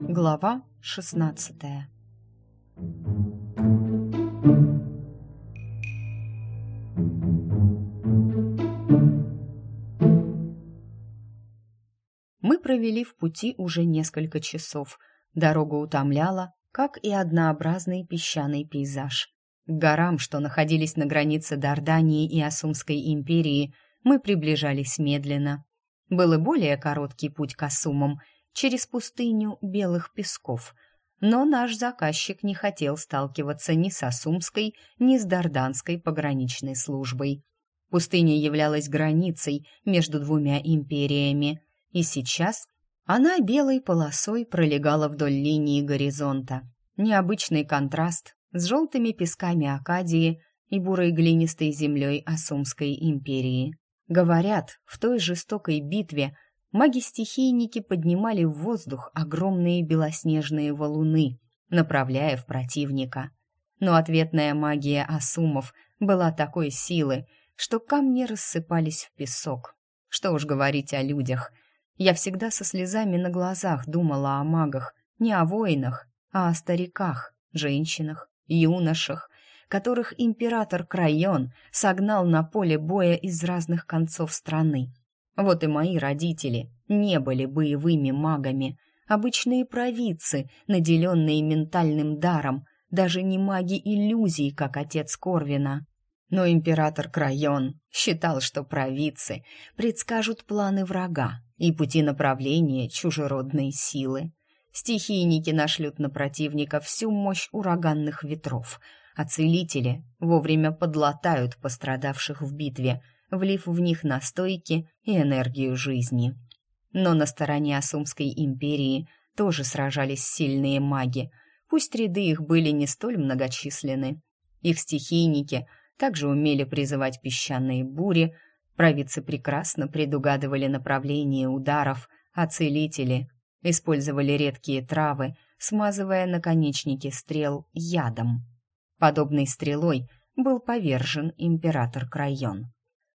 Глава шестнадцатая Мы провели в пути уже несколько часов. Дорога утомляла, как и однообразный песчаный пейзаж. К горам, что находились на границе Дардании и Асумской империи, мы приближались медленно. Был и более короткий путь к Асумам, через пустыню белых песков. Но наш заказчик не хотел сталкиваться ни с Асумской, ни с Дарданской пограничной службой. Пустыня являлась границей между двумя империями, и сейчас она белой полосой пролегала вдоль линии горизонта. Необычный контраст с желтыми песками Акадии и бурой глинистой землей Асумской империи. Говорят, в той жестокой битве маги-стихийники поднимали в воздух огромные белоснежные валуны, направляя в противника. Но ответная магия Асумов была такой силы, что камни рассыпались в песок. Что уж говорить о людях. Я всегда со слезами на глазах думала о магах, не о воинах, а о стариках, женщинах, юношах, которых император Крайон согнал на поле боя из разных концов страны. Вот и мои родители не были боевыми магами, обычные провидцы, наделенные ментальным даром, даже не маги иллюзий, как отец Корвина. Но император Крайон считал, что провидцы предскажут планы врага и пути направления чужеродной силы. Стихийники нашлют на противника всю мощь ураганных ветров, а целители вовремя подлатают пострадавших в битве, влив в них настойки и энергию жизни. Но на стороне Асумской империи тоже сражались сильные маги, пусть ряды их были не столь многочисленны. Их стихийники также умели призывать песчаные бури, провидцы прекрасно предугадывали направление ударов, а целители использовали редкие травы, смазывая наконечники стрел ядом. Подобной стрелой был повержен император Крайон.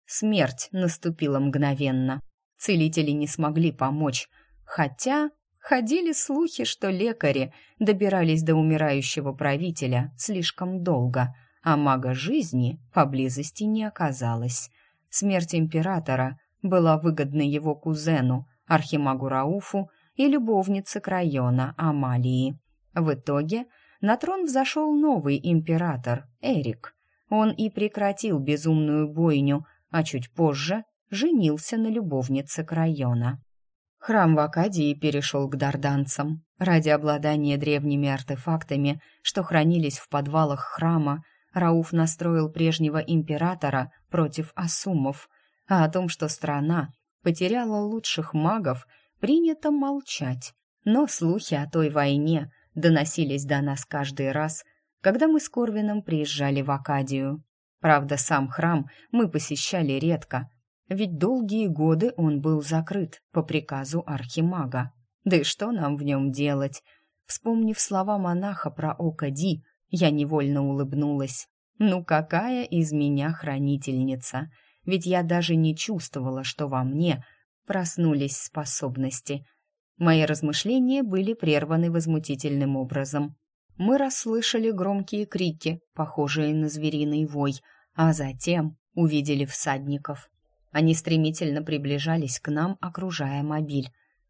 Смерть наступила мгновенно. Целители не смогли помочь, хотя ходили слухи, что лекари добирались до умирающего правителя слишком долго, а мага жизни поблизости не оказалось. Смерть императора была выгодна его кузену, архимагу Рауфу и любовнице Крайона Амалии. В итоге на трон взошел новый император, Эрик. Он и прекратил безумную бойню, а чуть позже женился на любовнице Крайона. Храм в Акадии перешел к дарданцам. Ради обладания древними артефактами, что хранились в подвалах храма, Рауф настроил прежнего императора против асумов, а о том, что страна потеряла лучших магов, принято молчать. Но слухи о той войне доносились до нас каждый раз, когда мы с Корвином приезжали в Акадию. Правда, сам храм мы посещали редко, ведь долгие годы он был закрыт по приказу архимага. Да и что нам в нем делать? Вспомнив слова монаха про Ока Ди, я невольно улыбнулась. Ну какая из меня хранительница? Ведь я даже не чувствовала, что во мне проснулись способности. Мои размышления были прерваны возмутительным образом. Мы расслышали громкие крики, похожие на звериный вой, а затем увидели всадников. Они стремительно приближались к нам, окружая мобиль.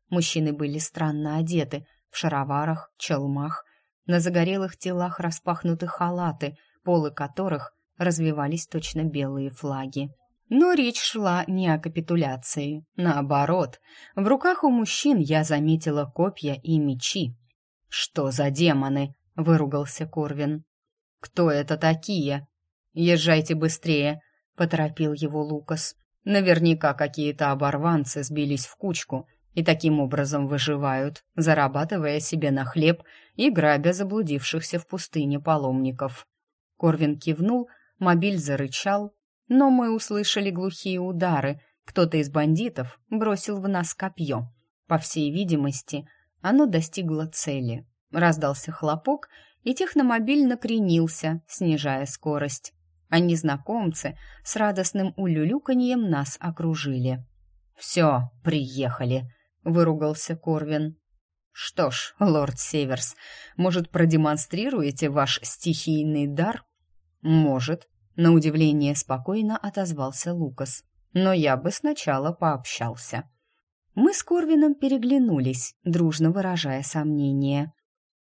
Мужчины были странно одеты, в шароварах, челмах, на загорелых телах распахнуты халаты, полы которых развивались точно белые флаги. Но речь шла не о капитуляции. Наоборот, в руках у мужчин я заметила копья и мечи. «Что за демоны?» — выругался Корвин. «Кто это такие?» «Езжайте быстрее», — поторопил его Лукас. «Наверняка какие-то оборванцы сбились в кучку и таким образом выживают, зарабатывая себе на хлеб и грабя заблудившихся в пустыне паломников». Корвин кивнул, мобиль зарычал, но мы услышали глухие удары. Кто-то из бандитов бросил в нас копье. По всей видимости, оно достигло цели. Раздался хлопок, и техномобиль накренился, снижая скорость. а незнакомцы с радостным улюлюканьем нас окружили. «Все, приехали», — выругался Корвин. «Что ж, лорд Северс, может, продемонстрируете ваш стихийный дар?» «Может», — на удивление спокойно отозвался Лукас. «Но я бы сначала пообщался». Мы с Корвином переглянулись, дружно выражая сомнение.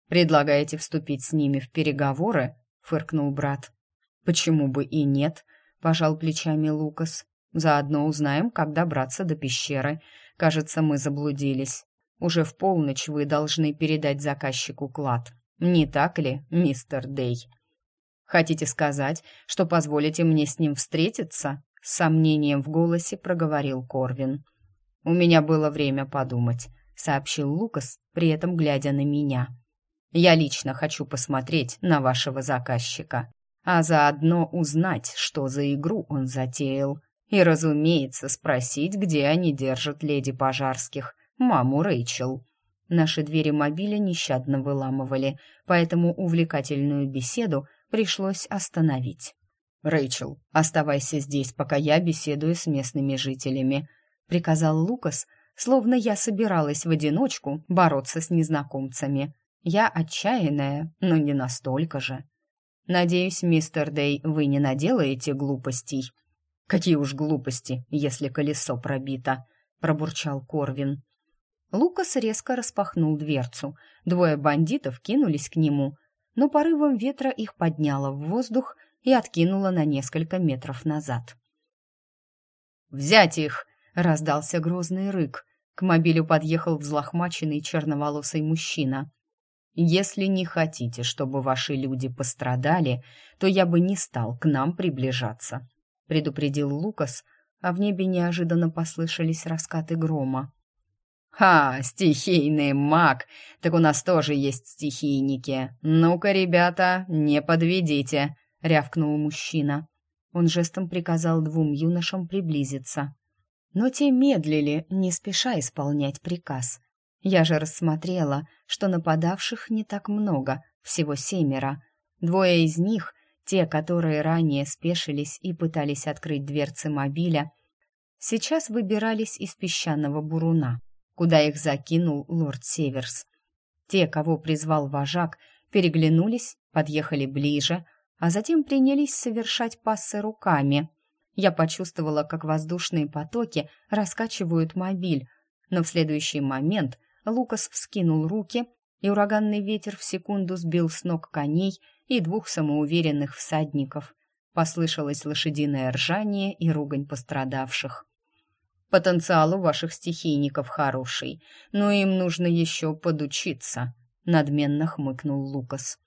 «Предлагаете вступить с ними в переговоры?» — фыркнул брат. «Почему бы и нет?» — пожал плечами Лукас. «Заодно узнаем, как добраться до пещеры. Кажется, мы заблудились. Уже в полночь вы должны передать заказчику клад. Не так ли, мистер Дей?» «Хотите сказать, что позволите мне с ним встретиться?» С сомнением в голосе проговорил Корвин. «У меня было время подумать», — сообщил Лукас, при этом глядя на меня. «Я лично хочу посмотреть на вашего заказчика, а заодно узнать, что за игру он затеял, и, разумеется, спросить, где они держат леди Пожарских, маму Рэйчел». Наши двери мобиля нещадно выламывали, поэтому увлекательную беседу пришлось остановить. «Рэйчел, оставайся здесь, пока я беседую с местными жителями», приказал Лукас, словно я собиралась в одиночку бороться с незнакомцами. Я отчаянная, но не настолько же. Надеюсь, мистер Дей, вы не наделаете глупостей. Какие уж глупости, если колесо пробито, пробурчал Корвин. Лукас резко распахнул дверцу. Двое бандитов кинулись к нему, но порывом ветра их подняло в воздух и откинуло на несколько метров назад. «Взять их!» Раздался грозный рык. К мобилю подъехал взлохмаченный черноволосый мужчина. «Если не хотите, чтобы ваши люди пострадали, то я бы не стал к нам приближаться», — предупредил Лукас, а в небе неожиданно послышались раскаты грома. «Ха, стихийный маг! Так у нас тоже есть стихийники. Ну-ка, ребята, не подведите!» — рявкнул мужчина. Он жестом приказал двум юношам приблизиться но те медлили, не спеша исполнять приказ. Я же рассмотрела, что нападавших не так много, всего семеро. Двое из них, те, которые ранее спешились и пытались открыть дверцы мобиля, сейчас выбирались из песчаного буруна, куда их закинул лорд Северс. Те, кого призвал вожак, переглянулись, подъехали ближе, а затем принялись совершать пассы руками — я почувствовала, как воздушные потоки раскачивают мобиль, но в следующий момент Лукас вскинул руки, и ураганный ветер в секунду сбил с ног коней и двух самоуверенных всадников. Послышалось лошадиное ржание и ругань пострадавших. «Потенциал у ваших стихийников хороший, но им нужно еще подучиться», — надменно хмыкнул Лукас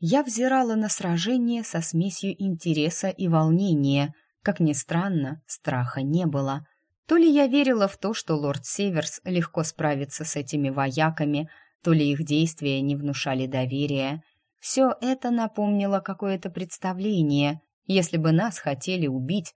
я взирала на сражение со смесью интереса и волнения. Как ни странно, страха не было. То ли я верила в то, что лорд Северс легко справится с этими вояками, то ли их действия не внушали доверия. Все это напомнило какое-то представление. Если бы нас хотели убить,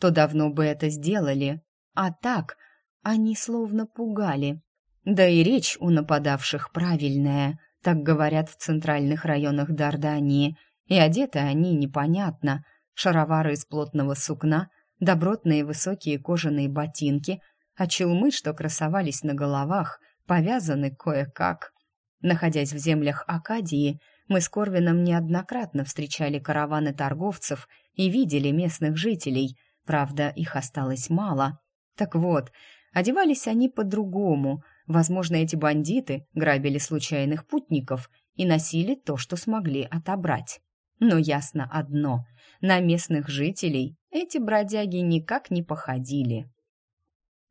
то давно бы это сделали. А так они словно пугали. Да и речь у нападавших правильная — так говорят в центральных районах Дардании, и одеты они непонятно. Шаровары из плотного сукна, добротные высокие кожаные ботинки, а челмы, что красовались на головах, повязаны кое-как. Находясь в землях Акадии, мы с Корвином неоднократно встречали караваны торговцев и видели местных жителей, правда, их осталось мало. Так вот, одевались они по-другому — Возможно, эти бандиты грабили случайных путников и носили то, что смогли отобрать. Но ясно одно — на местных жителей эти бродяги никак не походили.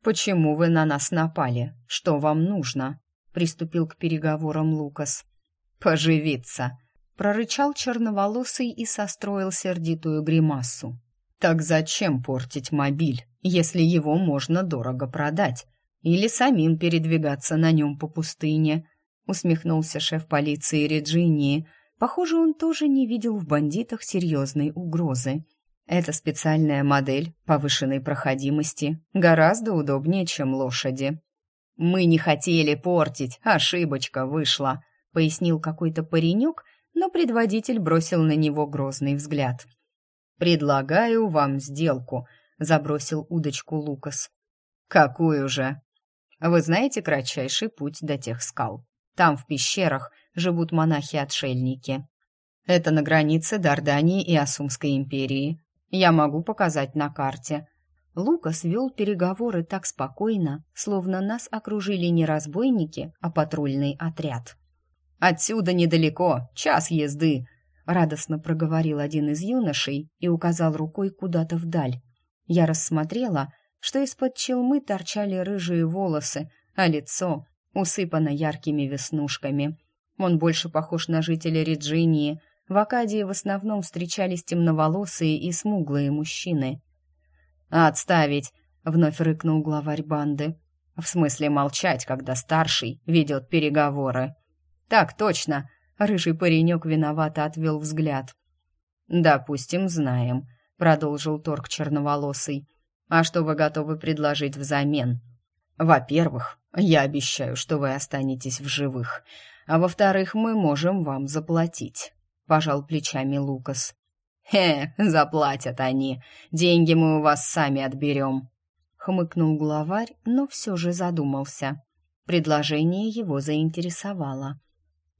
«Почему вы на нас напали? Что вам нужно?» — приступил к переговорам Лукас. «Поживиться!» — прорычал черноволосый и состроил сердитую гримасу. «Так зачем портить мобиль, если его можно дорого продать?» Или самим передвигаться на нем по пустыне», — усмехнулся шеф полиции Реджинии. Похоже, он тоже не видел в бандитах серьезной угрозы. Это специальная модель повышенной проходимости, гораздо удобнее, чем лошади. «Мы не хотели портить, ошибочка вышла», — пояснил какой-то паренек, но предводитель бросил на него грозный взгляд. «Предлагаю вам сделку», — забросил удочку Лукас. «Какую же?» «Вы знаете кратчайший путь до тех скал? Там, в пещерах, живут монахи-отшельники. Это на границе Дардании и Асумской империи. Я могу показать на карте». Лукас вел переговоры так спокойно, словно нас окружили не разбойники, а патрульный отряд. «Отсюда недалеко, час езды», — радостно проговорил один из юношей и указал рукой куда-то вдаль. Я рассмотрела, что из-под челмы торчали рыжие волосы, а лицо усыпано яркими веснушками. Он больше похож на жителя Реджинии. В Акадии в основном встречались темноволосые и смуглые мужчины. «Отставить!» — вновь рыкнул главарь банды. «В смысле молчать, когда старший ведет переговоры?» «Так точно!» — рыжий паренек виновато отвел взгляд. «Допустим, знаем», — продолжил торг черноволосый. «А что вы готовы предложить взамен?» «Во-первых, я обещаю, что вы останетесь в живых, а во-вторых, мы можем вам заплатить», — пожал плечами Лукас. «Хе, заплатят они. Деньги мы у вас сами отберем», — хмыкнул главарь, но все же задумался. Предложение его заинтересовало.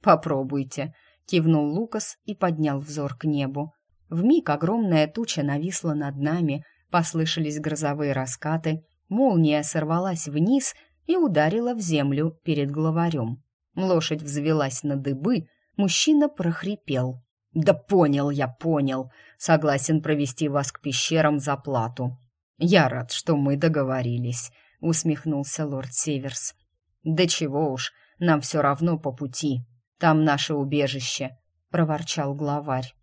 «Попробуйте», — кивнул Лукас и поднял взор к небу. Вмиг огромная туча нависла над нами, послышались грозовые раскаты, молния сорвалась вниз и ударила в землю перед главарем. Лошадь взвелась на дыбы, мужчина прохрипел. «Да понял я, понял. Согласен провести вас к пещерам за плату». «Я рад, что мы договорились», — усмехнулся лорд Северс. «Да чего уж, нам все равно по пути. Там наше убежище», — проворчал главарь.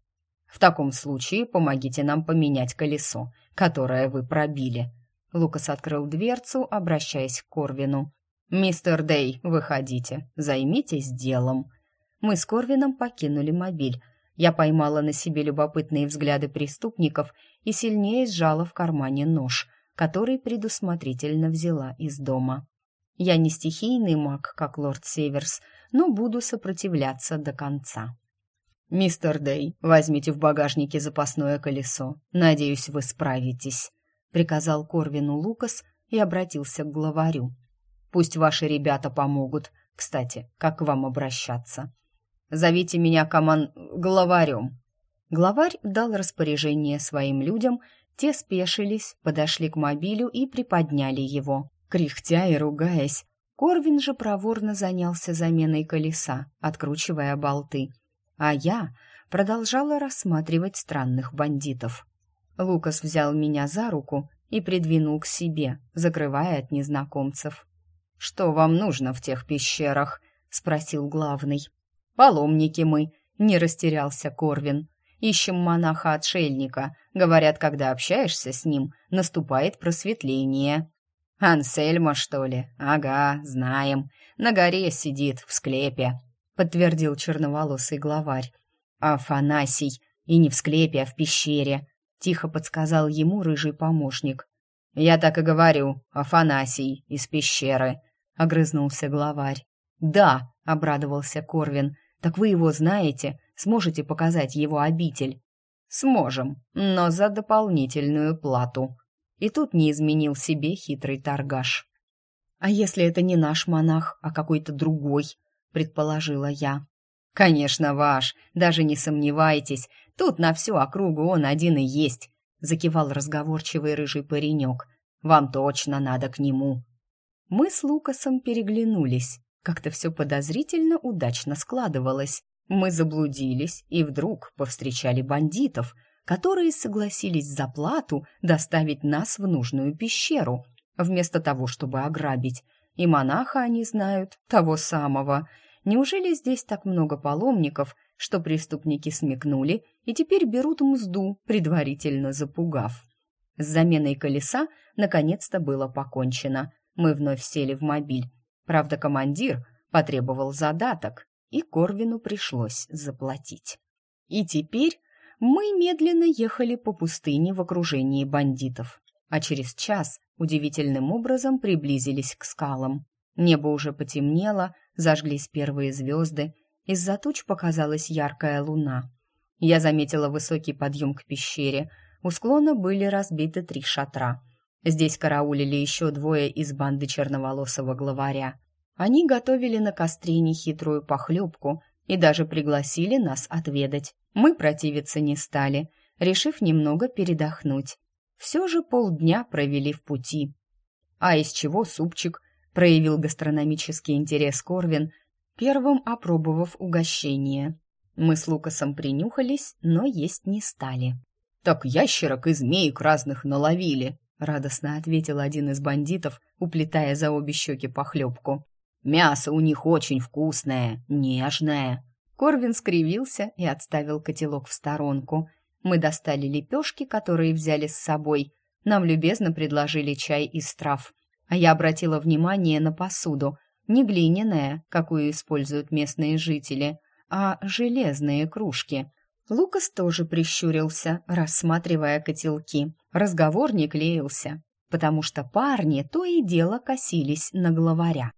«В таком случае помогите нам поменять колесо, которое вы пробили». Лукас открыл дверцу, обращаясь к Корвину. «Мистер Дей, выходите, займитесь делом». Мы с Корвином покинули мобиль, я поймала на себе любопытные взгляды преступников и сильнее сжала в кармане нож, который предусмотрительно взяла из дома. Я не стихийный маг, как лорд Северс, но буду сопротивляться до конца. «Мистер Дей, возьмите в багажнике запасное колесо. Надеюсь, вы справитесь», — приказал Корвину Лукас и обратился к главарю. «Пусть ваши ребята помогут. Кстати, как к вам обращаться?» Зовите меня коман... главарем». Главарь дал распоряжение своим людям, те спешились, подошли к мобилю и приподняли его. Кряхтя и ругаясь, Корвин же проворно занялся заменой колеса, откручивая болты. А я продолжала рассматривать странных бандитов. Лукас взял меня за руку и придвинул к себе, закрывая от незнакомцев. «Что вам нужно в тех пещерах?» — спросил главный. «Паломники мы», — не растерялся Корвин. «Ищем монаха-отшельника. Говорят, когда общаешься с ним, наступает просветление». «Ансельма, что ли? Ага, знаем. На горе сидит, в склепе», — подтвердил черноволосый главарь. «Афанасий. И не в склепе, а в пещере», — тихо подсказал ему рыжий помощник. «Я так и говорю, Афанасий, из пещеры», — огрызнулся главарь. «Да», — обрадовался Корвин, так вы его знаете, сможете показать его обитель?» «Сможем, но за дополнительную плату». И тут не изменил себе хитрый торгаш. «А если это не наш монах, а какой-то другой?» — предположила я. «Конечно, ваш, даже не сомневайтесь, тут на всю округу он один и есть», — закивал разговорчивый рыжий паренек. «Вам точно надо к нему». Мы с Лукасом переглянулись. Как-то все подозрительно удачно складывалось. Мы заблудились и вдруг повстречали бандитов, которые согласились за плату доставить нас в нужную пещеру, вместо того, чтобы ограбить. И монаха они знают, того самого. Неужели здесь так много паломников, что преступники смекнули и теперь берут мзду, предварительно запугав? С заменой колеса наконец-то было покончено. Мы вновь сели в мобиль Правда, командир потребовал задаток, и Корвину пришлось заплатить. И теперь мы медленно ехали по пустыне в окружении бандитов, а через час удивительным образом приблизились к скалам. Небо уже потемнело, зажглись первые звезды, из-за туч показалась яркая луна. Я заметила высокий подъем к пещере. у склона были разбиты три шатра. Здесь караулили еще двое из банды черноволосого главаря. Они готовили на костре нехитрую похлебку и даже пригласили нас отведать. Мы противиться не стали, решив немного передохнуть. Все же полдня провели в пути. А из чего супчик? Проявил гастрономический интерес Корвин, первым опробовав угощение. Мы с Лукасом принюхались, но есть не стали. «Так ящерок и змеек разных наловили», — радостно ответил один из бандитов, уплетая за обе щеки похлебку. «Мясо у них очень вкусное, нежное». Корвин скривился и отставил котелок в сторонку. Мы достали лепешки, которые взяли с собой. Нам любезно предложили чай из трав. А я обратила внимание на посуду. Не глиняная, какую используют местные жители, а железные кружки. Лукас тоже прищурился, рассматривая котелки. Разговор не клеился, потому что парни то и дело косились на главаря.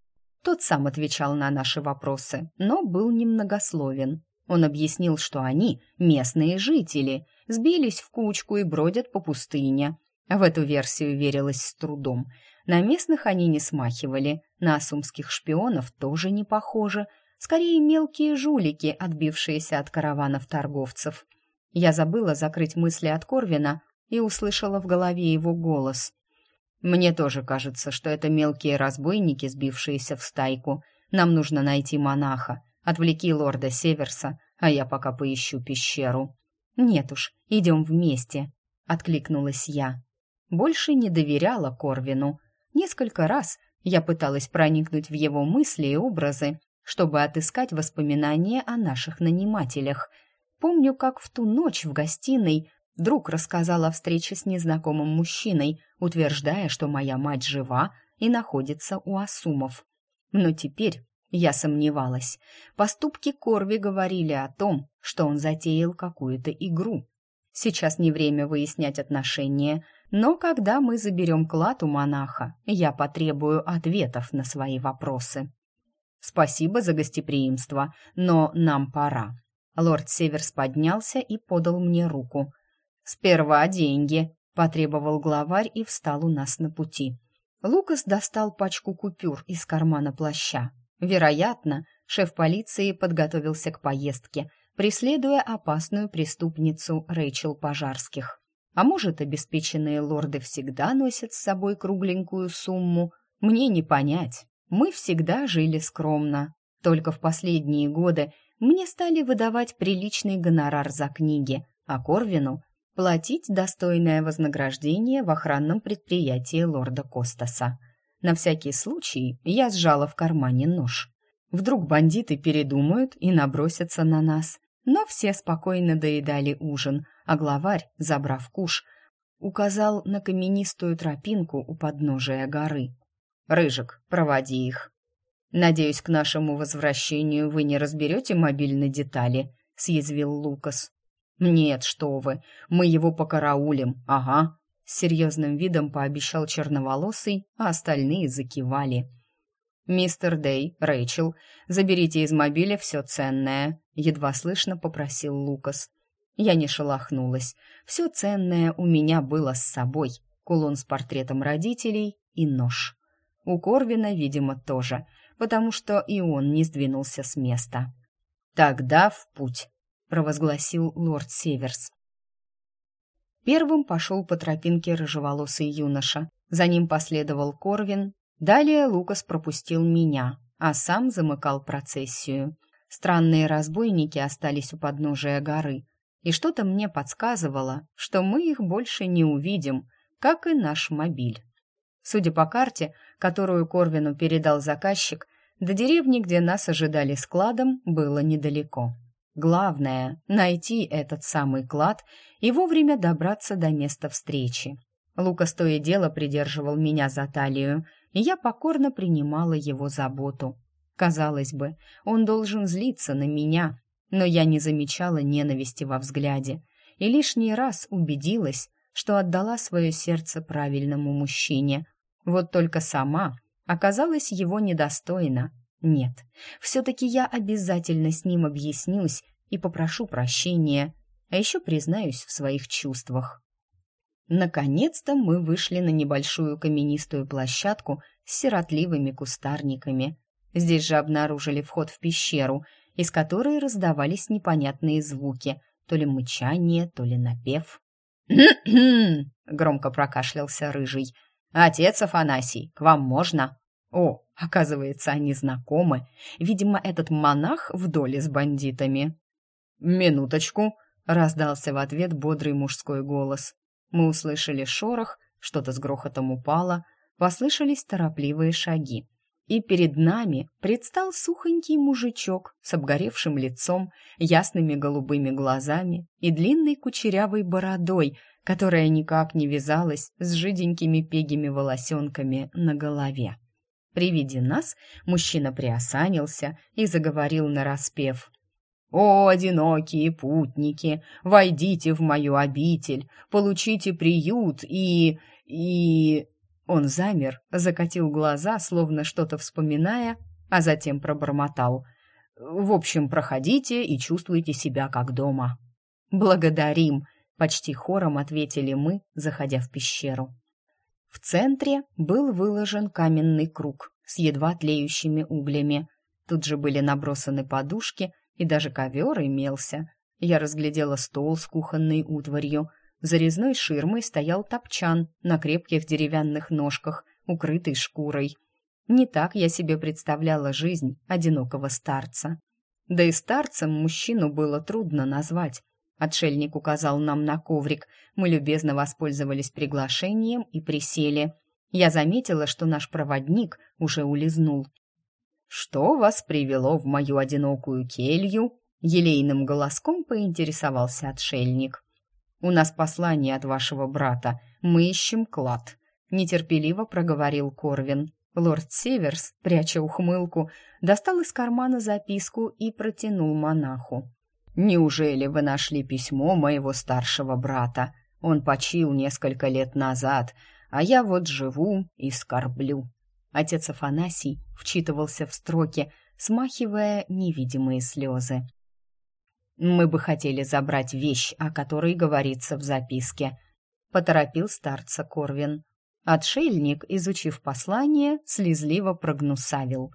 Тот сам отвечал на наши вопросы, но был немногословен. Он объяснил, что они, местные жители, сбились в кучку и бродят по пустыне. В эту версию верилось с трудом. На местных они не смахивали, на асумских шпионов тоже не похоже. Скорее, мелкие жулики, отбившиеся от караванов торговцев. Я забыла закрыть мысли от Корвина и услышала в голове его голос. Мне тоже кажется, что это мелкие разбойники, сбившиеся в стайку. Нам нужно найти монаха. Отвлеки лорда Северса, а я пока поищу пещеру. Нет уж, идем вместе, откликнулась я. Больше не доверяла Корвину. Несколько раз я пыталась проникнуть в его мысли и образы, чтобы отыскать воспоминания о наших нанимателях. Помню, как в ту ночь в гостиной Друг рассказал о встрече с незнакомым мужчиной, утверждая, что моя мать жива и находится у Асумов. Но теперь я сомневалась. Поступки Корви говорили о том, что он затеял какую-то игру. Сейчас не время выяснять отношения, но когда мы заберем клад у монаха, я потребую ответов на свои вопросы. Спасибо за гостеприимство, но нам пора. Лорд Северс поднялся и подал мне руку. «Сперва деньги», — потребовал главарь и встал у нас на пути. Лукас достал пачку купюр из кармана плаща. Вероятно, шеф полиции подготовился к поездке, преследуя опасную преступницу Рэйчел Пожарских. А может, обеспеченные лорды всегда носят с собой кругленькую сумму? Мне не понять. Мы всегда жили скромно. Только в последние годы мне стали выдавать приличный гонорар за книги, а Корвину платить достойное вознаграждение в охранном предприятии лорда Костаса. На всякий случай я сжала в кармане нож. Вдруг бандиты передумают и набросятся на нас. Но все спокойно доедали ужин, а главарь, забрав куш, указал на каменистую тропинку у подножия горы. «Рыжик, проводи их». «Надеюсь, к нашему возвращению вы не разберете мобильные детали», — съязвил Лукас. «Нет, что вы, мы его покараулим, ага», — с серьезным видом пообещал черноволосый, а остальные закивали. «Мистер Дэй, Рэйчел, заберите из мобиля все ценное», — едва слышно попросил Лукас. Я не шелохнулась. Все ценное у меня было с собой. Кулон с портретом родителей и нож. У Корвина, видимо, тоже, потому что и он не сдвинулся с места. «Тогда в путь», провозгласил лорд Северс. Первым пошел по тропинке рыжеволосый юноша. За ним последовал Корвин. Далее Лукас пропустил меня, а сам замыкал процессию. Странные разбойники остались у подножия горы, и что-то мне подсказывало, что мы их больше не увидим, как и наш мобиль. Судя по карте, которую Корвину передал заказчик, до деревни, где нас ожидали складом, было недалеко. Главное — найти этот самый клад и вовремя добраться до места встречи. Лукас то дело придерживал меня за талию, и я покорно принимала его заботу. Казалось бы, он должен злиться на меня, но я не замечала ненависти во взгляде и лишний раз убедилась, что отдала свое сердце правильному мужчине. Вот только сама оказалась его недостойна. Нет, все-таки я обязательно с ним объяснюсь и попрошу прощения, а еще признаюсь в своих чувствах. Наконец-то мы вышли на небольшую каменистую площадку с сиротливыми кустарниками. Здесь же обнаружили вход в пещеру, из которой раздавались непонятные звуки, то ли мычание, то ли напев. громко прокашлялся рыжий. «Отец Афанасий, к вам можно?» «О, оказывается, они знакомы. Видимо, этот монах в доле с бандитами». «Минуточку», — раздался в ответ бодрый мужской голос. Мы услышали шорох, что-то с грохотом упало, послышались торопливые шаги. И перед нами предстал сухонький мужичок с обгоревшим лицом, ясными голубыми глазами и длинной кучерявой бородой, которая никак не вязалась с жиденькими пегими волосенками на голове. При виде нас мужчина приосанился и заговорил нараспев. «О, одинокие путники, войдите в мою обитель, получите приют и... и...» Он замер, закатил глаза, словно что-то вспоминая, а затем пробормотал. «В общем, проходите и чувствуйте себя как дома». «Благодарим!» — почти хором ответили мы, заходя в пещеру. В центре был выложен каменный круг с едва тлеющими углями. Тут же были набросаны подушки, и даже ковер имелся. Я разглядела стол с кухонной утварью. За резной ширмой стоял топчан на крепких деревянных ножках, укрытый шкурой. Не так я себе представляла жизнь одинокого старца. Да и старцем мужчину было трудно назвать. Отшельник указал нам на коврик. Мы любезно воспользовались приглашением и присели. Я заметила, что наш проводник уже улизнул. «Что вас привело в мою одинокую келью?» Елейным голоском поинтересовался отшельник. «У нас послание от вашего брата. Мы ищем клад», — нетерпеливо проговорил Корвин. Лорд Северс, пряча ухмылку, достал из кармана записку и протянул монаху. «Неужели вы нашли письмо моего старшего брата? Он почил несколько лет назад, а я вот живу и скорблю. Отец Афанасий вчитывался в строки, смахивая невидимые слезы. «Мы бы хотели забрать вещь, о которой говорится в записке», — поторопил старца Корвин. Отшельник, изучив послание, слезливо прогнусавил.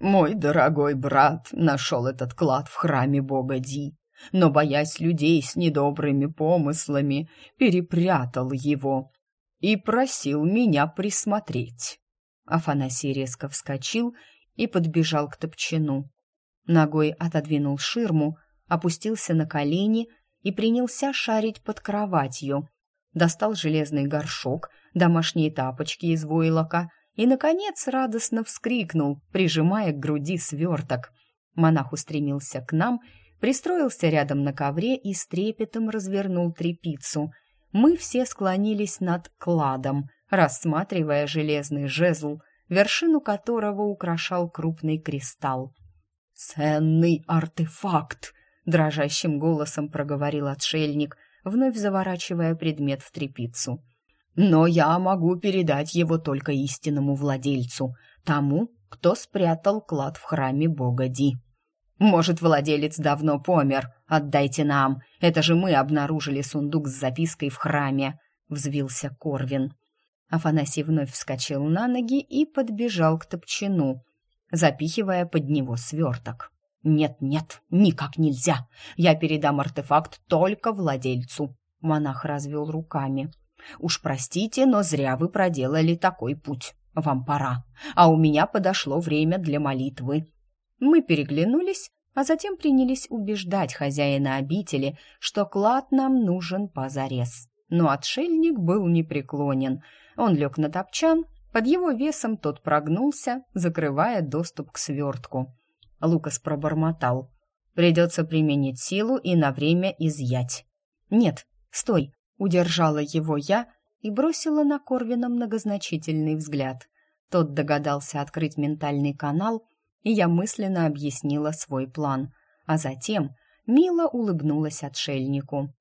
«Мой дорогой брат нашел этот клад в храме бога Ди, но, боясь людей с недобрыми помыслами, перепрятал его и просил меня присмотреть. Афанасий резко вскочил и подбежал к топчину. Ногой отодвинул ширму, опустился на колени и принялся шарить под кроватью. Достал железный горшок, домашние тапочки из войлока и, наконец, радостно вскрикнул, прижимая к груди сверток. Монах устремился к нам, пристроился рядом на ковре и с трепетом развернул трепицу. Мы все склонились над кладом — рассматривая железный жезл, вершину которого украшал крупный кристалл. «Ценный артефакт!» — дрожащим голосом проговорил отшельник, вновь заворачивая предмет в трепицу. «Но я могу передать его только истинному владельцу, тому, кто спрятал клад в храме бога Ди. Может, владелец давно помер. Отдайте нам. Это же мы обнаружили сундук с запиской в храме», — взвился Корвин. Афанасий вновь вскочил на ноги и подбежал к топчину, запихивая под него сверток. «Нет-нет, никак нельзя! Я передам артефакт только владельцу!» Монах развел руками. «Уж простите, но зря вы проделали такой путь. Вам пора, а у меня подошло время для молитвы». Мы переглянулись, а затем принялись убеждать хозяина обители, что клад нам нужен позарез. Но отшельник был непреклонен — он лег на топчан, под его весом тот прогнулся, закрывая доступ к свертку. Лукас пробормотал. «Придется применить силу и на время изъять». «Нет, стой!» — удержала его я и бросила на Корвина многозначительный взгляд. Тот догадался открыть ментальный канал, и я мысленно объяснила свой план, а затем мило улыбнулась отшельнику.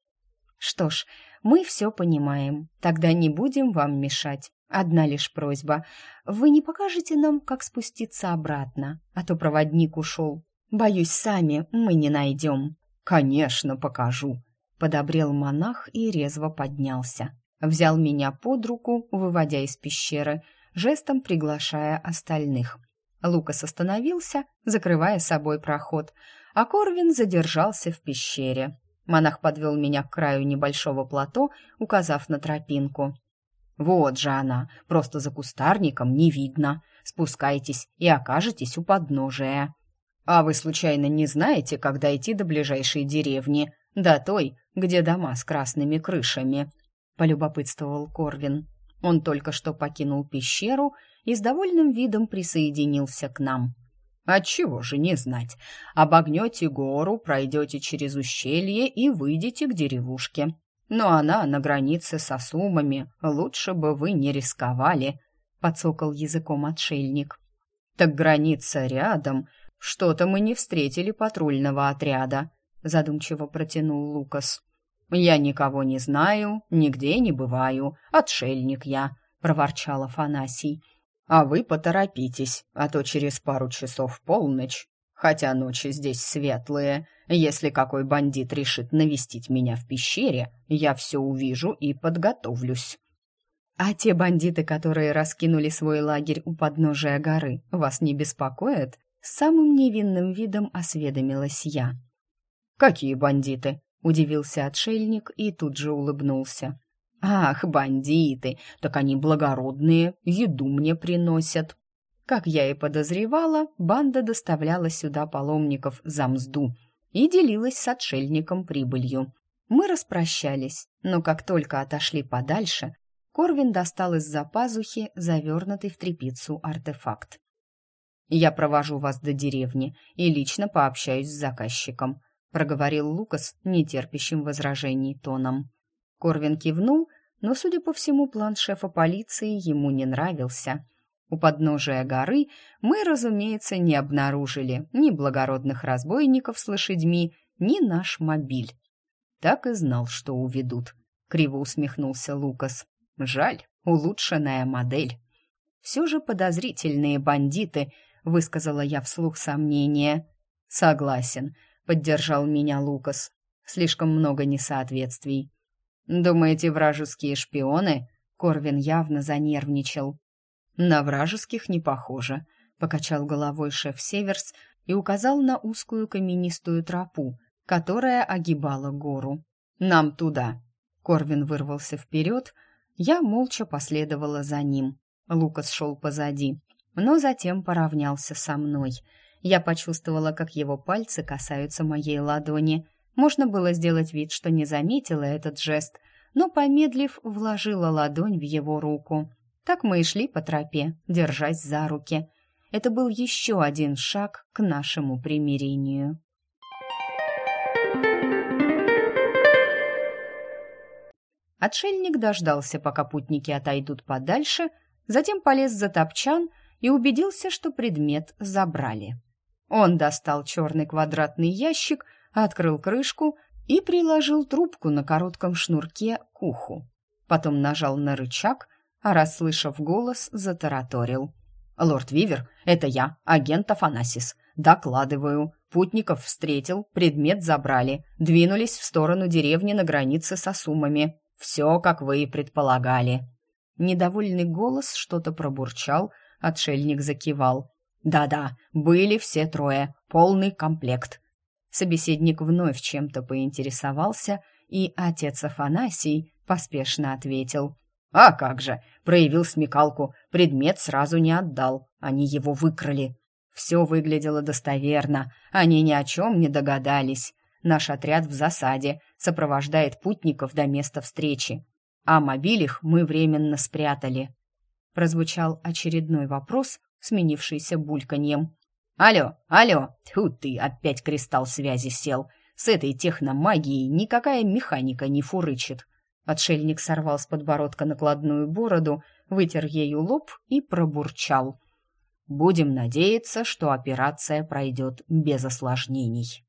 «Что ж, мы все понимаем. Тогда не будем вам мешать. Одна лишь просьба. Вы не покажете нам, как спуститься обратно, а то проводник ушел. Боюсь, сами мы не найдем». «Конечно, покажу», — подобрел монах и резво поднялся. Взял меня под руку, выводя из пещеры, жестом приглашая остальных. Лукас остановился, закрывая собой проход, а Корвин задержался в пещере. Монах подвел меня к краю небольшого плато, указав на тропинку. «Вот же она, просто за кустарником не видно. Спускайтесь и окажетесь у подножия. А вы случайно не знаете, как дойти до ближайшей деревни, до той, где дома с красными крышами?» — полюбопытствовал Корвин. Он только что покинул пещеру и с довольным видом присоединился к нам. «Отчего же не знать? Обогнете гору, пройдете через ущелье и выйдете к деревушке. Но она на границе с Асумами, лучше бы вы не рисковали», — подсокал языком отшельник. «Так граница рядом. Что-то мы не встретили патрульного отряда», — задумчиво протянул Лукас. «Я никого не знаю, нигде не бываю, отшельник я», — проворчал Афанасий. «А вы поторопитесь, а то через пару часов полночь. Хотя ночи здесь светлые. Если какой бандит решит навестить меня в пещере, я все увижу и подготовлюсь». «А те бандиты, которые раскинули свой лагерь у подножия горы, вас не беспокоят?» Самым невинным видом осведомилась я. «Какие бандиты?» Удивился отшельник и тут же улыбнулся. «Ах, бандиты! Так они благородные, еду мне приносят!» Как я и подозревала, банда доставляла сюда паломников за мзду и делилась с отшельником прибылью. Мы распрощались, но как только отошли подальше, Корвин достал из-за пазухи завернутый в тряпицу артефакт. «Я провожу вас до деревни и лично пообщаюсь с заказчиком проговорил Лукас нетерпящим возражений тоном. Корвин кивнул, но, судя по всему, план шефа полиции ему не нравился. У подножия горы мы, разумеется, не обнаружили ни благородных разбойников с лошадьми, ни наш мобиль. Так и знал, что уведут. Криво усмехнулся Лукас. Жаль, улучшенная модель. Все же подозрительные бандиты, высказала я вслух сомнение. Согласен, поддержал меня Лукас. Слишком много несоответствий. Думаете, вражеские шпионы? Корвин явно занервничал. На вражеских не похоже, покачал головой шеф Северс и указал на узкую каменистую тропу, которая огибала гору. Нам туда. Корвин вырвался вперед, я молча последовала за ним. Лукас шел позади, но затем поравнялся со мной — я почувствовала, как его пальцы касаются моей ладони. Можно было сделать вид, что не заметила этот жест, но, помедлив, вложила ладонь в его руку. Так мы и шли по тропе, держась за руки. Это был еще один шаг к нашему примирению. Отшельник дождался, пока путники отойдут подальше, затем полез за топчан и убедился, что предмет забрали. Он достал черный квадратный ящик, открыл крышку и приложил трубку на коротком шнурке к уху. Потом нажал на рычаг, а, расслышав голос, затараторил. «Лорд Вивер, это я, агент Афанасис. Докладываю. Путников встретил, предмет забрали, двинулись в сторону деревни на границе с Асумами. Все, как вы и предполагали». Недовольный голос что-то пробурчал, отшельник закивал. Да-да, были все трое, полный комплект. Собеседник вновь чем-то поинтересовался, и отец Афанасий поспешно ответил. «А как же!» Проявил смекалку, предмет сразу не отдал, они его выкрали. Все выглядело достоверно, они ни о чем не догадались. Наш отряд в засаде, сопровождает путников до места встречи. А мобиль их мы временно спрятали. Прозвучал очередной вопрос, сменившийся бульканьем. «Алло, алло! Тьфу ты, опять кристалл связи сел! С этой техномагией никакая механика не фурычит!» Отшельник сорвал с подбородка накладную бороду, вытер ею лоб и пробурчал. «Будем надеяться, что операция пройдет без осложнений».